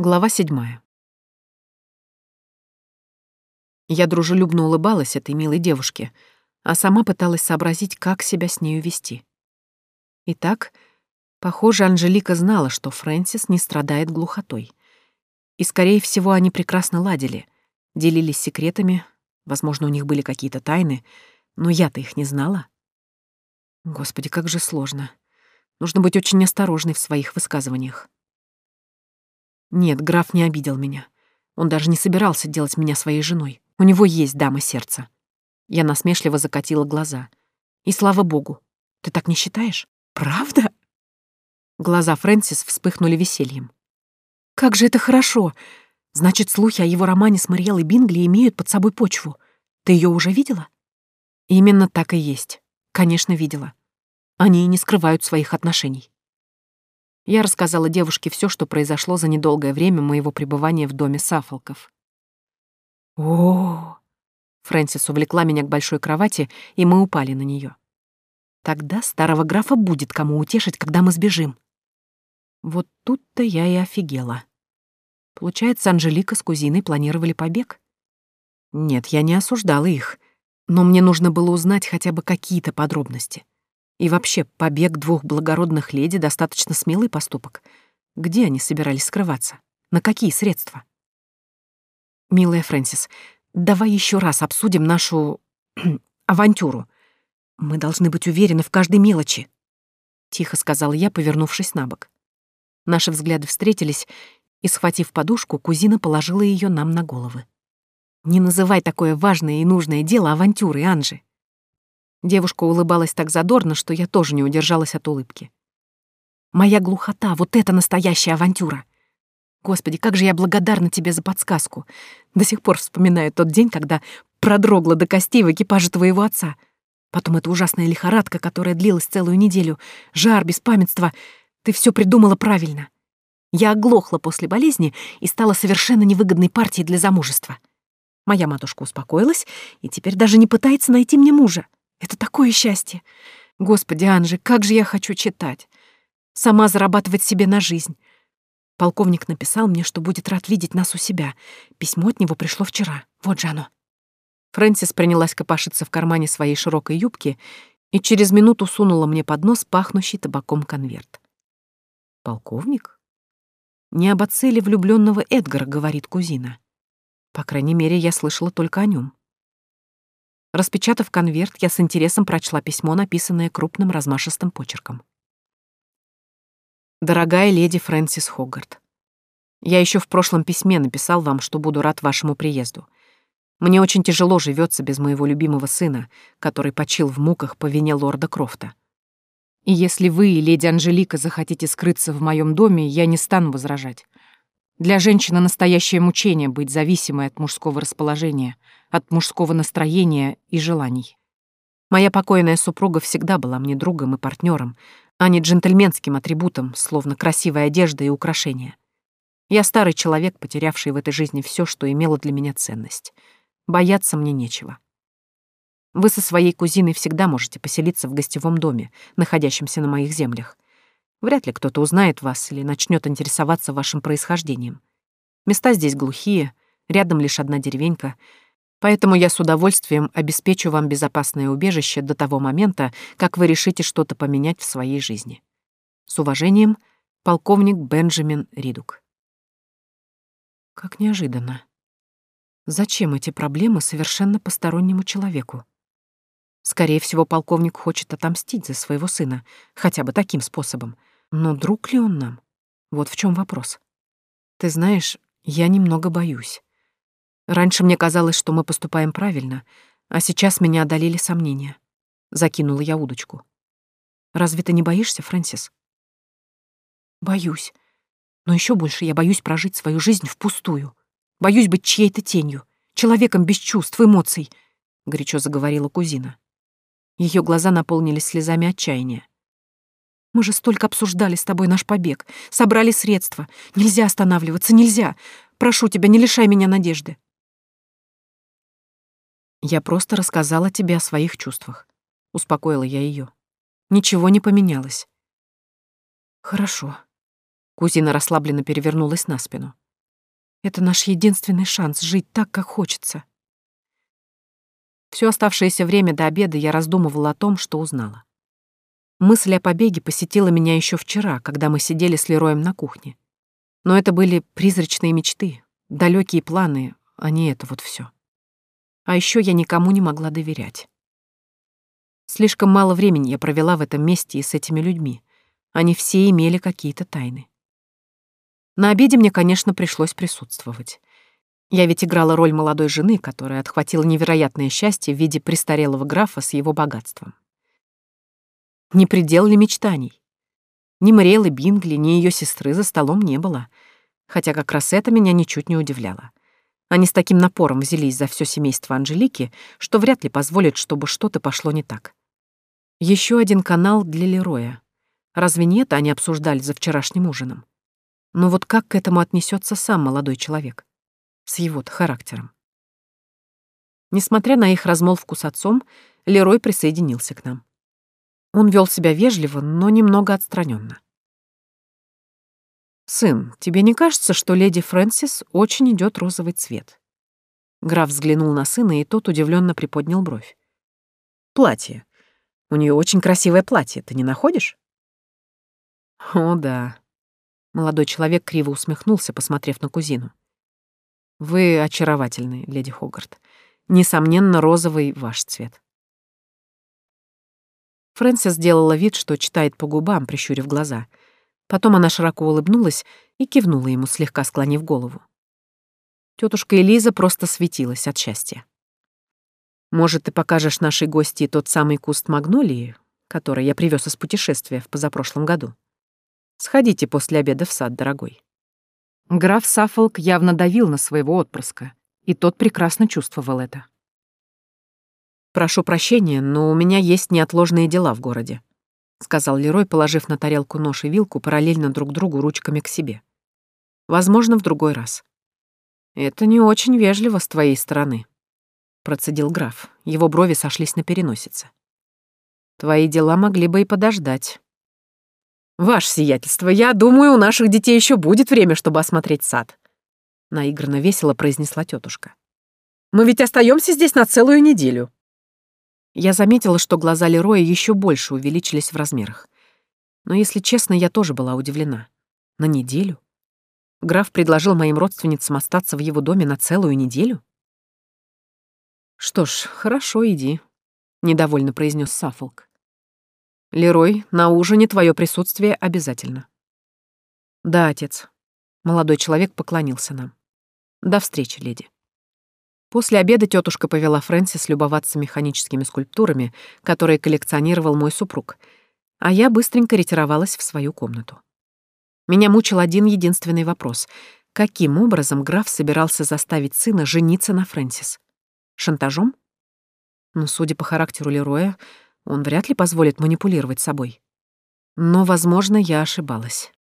Глава седьмая. Я дружелюбно улыбалась этой милой девушке, а сама пыталась сообразить, как себя с нею вести. Итак, похоже, Анжелика знала, что Фрэнсис не страдает глухотой. И, скорее всего, они прекрасно ладили, делились секретами, возможно, у них были какие-то тайны, но я-то их не знала. Господи, как же сложно. Нужно быть очень осторожной в своих высказываниях. Нет, граф не обидел меня. Он даже не собирался делать меня своей женой. У него есть дама сердца. Я насмешливо закатила глаза. И слава богу. Ты так не считаешь? Правда? Глаза Фрэнсис вспыхнули весельем. Как же это хорошо! Значит, слухи о его романе с Мариэлой Бингли имеют под собой почву. Ты ее уже видела? Именно так и есть. Конечно, видела. Они и не скрывают своих отношений. Я рассказала девушке все, что произошло за недолгое время моего пребывания в доме Сафолков. О, Фрэнсис увлекла меня к большой кровати, и мы упали на нее. Тогда старого графа будет кому утешить, когда мы сбежим. Вот тут-то я и офигела. Получается, Анжелика с кузиной планировали побег? Нет, я не осуждала их, но мне нужно было узнать хотя бы какие-то подробности. И вообще, побег двух благородных леди — достаточно смелый поступок. Где они собирались скрываться? На какие средства? Милая Фрэнсис, давай еще раз обсудим нашу авантюру. Мы должны быть уверены в каждой мелочи, тихо сказал я, повернувшись на бок. Наши взгляды встретились, и, схватив подушку, кузина положила ее нам на головы. Не называй такое важное и нужное дело авантюрой, Анжи. Девушка улыбалась так задорно, что я тоже не удержалась от улыбки. Моя глухота — вот это настоящая авантюра. Господи, как же я благодарна тебе за подсказку. До сих пор вспоминаю тот день, когда продрогла до костей в экипаже твоего отца. Потом эта ужасная лихорадка, которая длилась целую неделю, жар, беспамятство. Ты все придумала правильно. Я оглохла после болезни и стала совершенно невыгодной партией для замужества. Моя матушка успокоилась и теперь даже не пытается найти мне мужа. Это такое счастье. Господи, Анжи, как же я хочу читать. Сама зарабатывать себе на жизнь. Полковник написал мне, что будет рад видеть нас у себя. Письмо от него пришло вчера. Вот же оно. Фрэнсис принялась копошиться в кармане своей широкой юбки и через минуту сунула мне под нос пахнущий табаком конверт. «Полковник?» «Не об отце ли влюблённого Эдгара», — говорит кузина. По крайней мере, я слышала только о нем. Распечатав конверт, я с интересом прочла письмо, написанное крупным размашистым почерком. Дорогая леди Фрэнсис Хогарт, я еще в прошлом письме написал вам, что буду рад вашему приезду. Мне очень тяжело живется без моего любимого сына, который почил в муках по вине лорда Крофта. И если вы и леди Анжелика захотите скрыться в моем доме, я не стану возражать. Для женщины настоящее мучение быть зависимой от мужского расположения, от мужского настроения и желаний. Моя покойная супруга всегда была мне другом и партнером, а не джентльменским атрибутом, словно красивая одежда и украшения. Я старый человек, потерявший в этой жизни все, что имело для меня ценность. Бояться мне нечего. Вы со своей кузиной всегда можете поселиться в гостевом доме, находящемся на моих землях. Вряд ли кто-то узнает вас или начнет интересоваться вашим происхождением. Места здесь глухие, рядом лишь одна деревенька — Поэтому я с удовольствием обеспечу вам безопасное убежище до того момента, как вы решите что-то поменять в своей жизни. С уважением, полковник Бенджамин Ридук. Как неожиданно. Зачем эти проблемы совершенно постороннему человеку? Скорее всего, полковник хочет отомстить за своего сына, хотя бы таким способом. Но друг ли он нам? Вот в чем вопрос. Ты знаешь, я немного боюсь. Раньше мне казалось, что мы поступаем правильно, а сейчас меня одолели сомнения. Закинула я удочку. Разве ты не боишься, Фрэнсис? Боюсь. Но еще больше я боюсь прожить свою жизнь впустую. Боюсь быть чьей-то тенью, человеком без чувств, эмоций, — горячо заговорила кузина. Ее глаза наполнились слезами отчаяния. Мы же столько обсуждали с тобой наш побег, собрали средства. Нельзя останавливаться, нельзя. Прошу тебя, не лишай меня надежды. Я просто рассказала тебе о своих чувствах. Успокоила я ее. Ничего не поменялось. Хорошо. Кузина расслабленно перевернулась на спину. Это наш единственный шанс жить так, как хочется. Все оставшееся время до обеда я раздумывала о том, что узнала. Мысль о побеге посетила меня еще вчера, когда мы сидели с Лероем на кухне. Но это были призрачные мечты, далекие планы, а не это вот все. А еще я никому не могла доверять. Слишком мало времени я провела в этом месте и с этими людьми. Они все имели какие-то тайны. На обеде мне, конечно, пришлось присутствовать. Я ведь играла роль молодой жены, которая отхватила невероятное счастье в виде престарелого графа с его богатством. Не предел ли мечтаний? Ни Мариэлы Бингли, ни ее сестры за столом не было, хотя как раз это меня ничуть не удивляло. Они с таким напором взялись за все семейство Анжелики, что вряд ли позволят, чтобы что-то пошло не так. Еще один канал для Лероя. Разве не это они обсуждали за вчерашним ужином? Но вот как к этому отнесется сам молодой человек? С его-то характером. Несмотря на их размолвку с отцом, Лерой присоединился к нам. Он вел себя вежливо, но немного отстраненно. «Сын, тебе не кажется, что леди Фрэнсис очень идет розовый цвет?» Граф взглянул на сына, и тот удивленно приподнял бровь. «Платье. У нее очень красивое платье, ты не находишь?» «О, да». Молодой человек криво усмехнулся, посмотрев на кузину. «Вы очаровательны, леди Хогарт. Несомненно, розовый ваш цвет». Фрэнсис сделала вид, что читает по губам, прищурив глаза — Потом она широко улыбнулась и кивнула ему, слегка склонив голову. Тетушка Элиза просто светилась от счастья. «Может, ты покажешь нашей гости тот самый куст магнолии, который я привез из путешествия в позапрошлом году? Сходите после обеда в сад, дорогой». Граф Саффолк явно давил на своего отпрыска, и тот прекрасно чувствовал это. «Прошу прощения, но у меня есть неотложные дела в городе», — сказал Лерой, положив на тарелку нож и вилку параллельно друг другу ручками к себе. «Возможно, в другой раз». «Это не очень вежливо с твоей стороны», — процедил граф. Его брови сошлись на переносице. «Твои дела могли бы и подождать». «Ваше сиятельство, я думаю, у наших детей еще будет время, чтобы осмотреть сад», — наигранно весело произнесла тетушка. «Мы ведь остаемся здесь на целую неделю». Я заметила, что глаза Лероя еще больше увеличились в размерах. Но, если честно, я тоже была удивлена. На неделю? Граф предложил моим родственницам остаться в его доме на целую неделю? «Что ж, хорошо, иди», — недовольно произнес Саффолк. «Лерой, на ужине твое присутствие обязательно». «Да, отец». Молодой человек поклонился нам. «До встречи, леди». После обеда тетушка повела Фрэнсис любоваться механическими скульптурами, которые коллекционировал мой супруг, а я быстренько ретировалась в свою комнату. Меня мучил один единственный вопрос. Каким образом граф собирался заставить сына жениться на Фрэнсис? Шантажом? Но, ну, судя по характеру Лероя, он вряд ли позволит манипулировать собой. Но, возможно, я ошибалась.